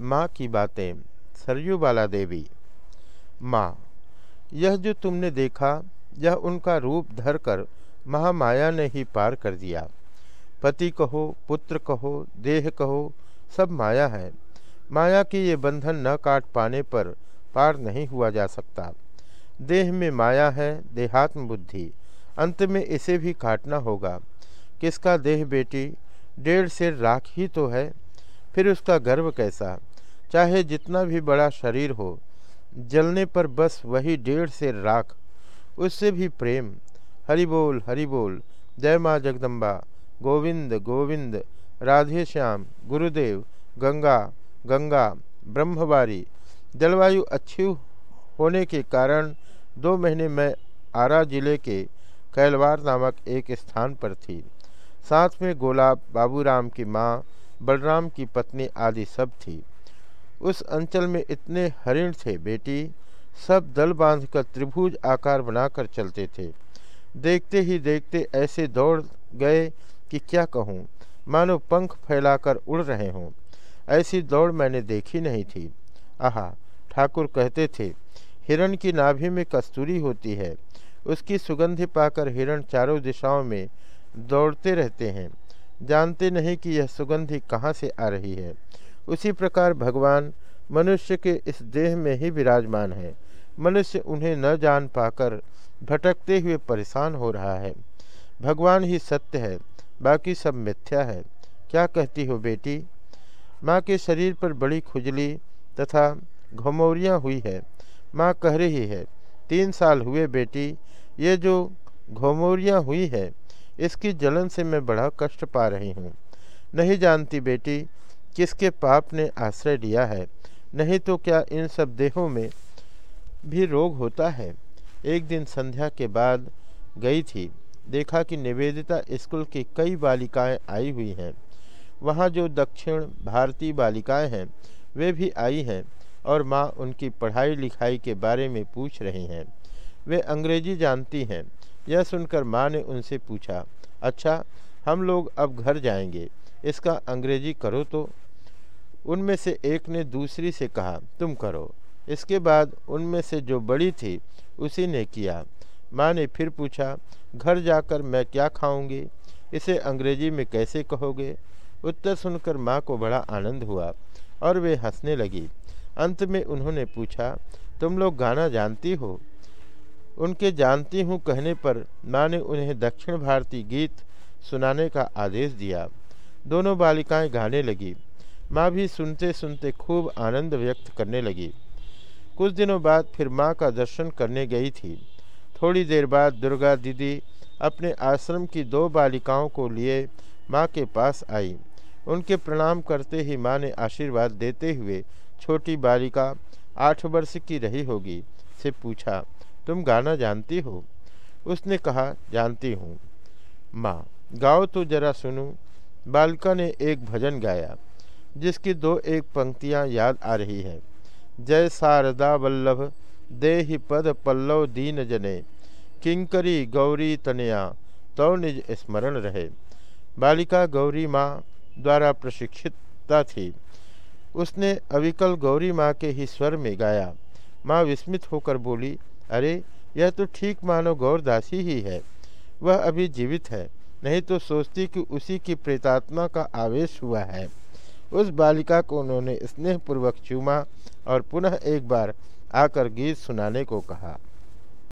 माँ की बातें, सरयू बाला देवी माँ, यह जो तुमने देखा, यह उनका रूप धरकर महामाया ने ही पार कर दिया। पति कहो, पुत्र कहो, देह कहो, सब माया है। माया की ये बंधन न काट पाने पर पार नहीं हुआ जा सकता। देह में माया है, देहात्म बुद्धि। अंत में इसे भी काटना होगा। किसका देह बेटी, डेढ़ से राख ही तो है। फिर उसका गर्व कैसा? चाहे जितना भी बड़ा शरीर हो, जलने पर बस वही डेढ़ से राख, उससे भी प्रेम। हरि बोल हरि बोल, जय माँ जगदम्बा, गोविंद गोविंद, राधे श्याम, गुरुदेव, गंगा गंगा, ब्रह्मवारी। जलवायु अच्छी होने के कारण दो महीने में आरा ज़िले के कैलवार नामक एक स्थान पर थी। साथ में गोलाब, बाबूराम की माँ बलराम की पत्नी आदि सब थी। उस अंचल में इतने हरिण थे बेटी, सब दल बांधकर त्रिभुज आकार बनाकर चलते थे। देखते ही देखते ऐसे दौड़ गए कि क्या कहूँ, मानो पंख फैलाकर उड़ रहे हों। ऐसी दौड़ मैंने देखी नहीं थी। आहा, ठाकुर कहते थे, हिरण की नाभि में कस्तूरी होती है, उसकी सुगंधि पाकर हिरण चारों दिशाओं में दौड़ते रहते हैं। जानते नहीं कि यह सुगंधि कहाँ से आ रही है। उसी प्रकार भगवान मनुष्य के इस देह में ही विराजमान है। मनुष्य उन्हें न जान पाकर भटकते हुए परेशान हो रहा है। भगवान ही सत्य है, बाकी सब मिथ्या है। क्या कहती हो बेटी? माँ के शरीर पर बड़ी खुजली तथा घमौरियाँ हुई है। माँ कह रही है, तीन साल हुए बेटी, ये जो घोमोरियाँ हुई है इसकी जलन से मैं बड़ा कष्ट पा रही हूँ। नहीं जानती बेटी, किसके पाप ने आश्रय लिया है? नहीं तो क्या इन सब देहों में भी रोग होता है? एक दिन संध्या के बाद गई थी। देखा कि निवेदिता स्कूल की कई बालिकाएँ आई हुई हैं। वहाँ जो दक्षिण भारतीय बालिकाएँ हैं, वे भी आई हैं और माँ उनकी पढ़ाई लिखाई के बारे में पूछ रही हैं। वे अंग्रेज़ी जानती हैं। यह सुनकर माँ ने उनसे पूछा अच्छा हम लोग अब घर जाएँगे। इसका अंग्रेज़ी करो तो। उनमें से एक ने दूसरी से कहा, तुम करो। इसके बाद उनमें से जो बड़ी थी, उसी ने किया। माँ ने फिर पूछा, घर जाकर मैं क्या खाऊँगी? इसे अंग्रेज़ी में कैसे कहोगे? उत्तर सुनकर माँ को बड़ा आनंद हुआ और वे हंसने लगी। अंत में उन्होंने पूछा, तुम लोग गाना जानती हो? उनके जानती हूँ कहने पर माँ ने उन्हें दक्षिण भारतीय गीत सुनाने का आदेश दिया। दोनों बालिकाएँ गाने लगी। माँ भी सुनते सुनते खूब आनंद व्यक्त करने लगी। कुछ दिनों बाद फिर माँ का दर्शन करने गई थी। थोड़ी देर बाद दुर्गा दीदी अपने आश्रम की दो बालिकाओं को लिए माँ के पास आई। उनके प्रणाम करते ही माँ ने आशीर्वाद देते हुए छोटी बालिका आठ वर्ष की रही होगी से पूछा तुम गाना जानती हो? उसने कहा, जानती हूँ। माँ, गाओ तो जरा सुनूं। बालिका ने एक भजन गाया, जिसकी दो एक पंक्तियाँ याद आ रही है। जय शारदा वल्लभ, देहि पद पल्लव दीन जने। किंकरी गौरी तनया तो निज स्मरण रहे। बालिका गौरी माँ द्वारा प्रशिक्षितता थी। उसने अविकल गौरी माँ के ही स्वर में गाया। माँ विस्मित होकर बोली अरे, यह तो ठीक मानो गौरदासी ही है। वह अभी जीवित है, नहीं तो सोचती कि उसी की प्रेतात्मा का आवेश हुआ है। उस बालिका को उन्होंने स्नेहपूर्वक चूमा और पुनः एक बार आकर गीत सुनाने को कहा।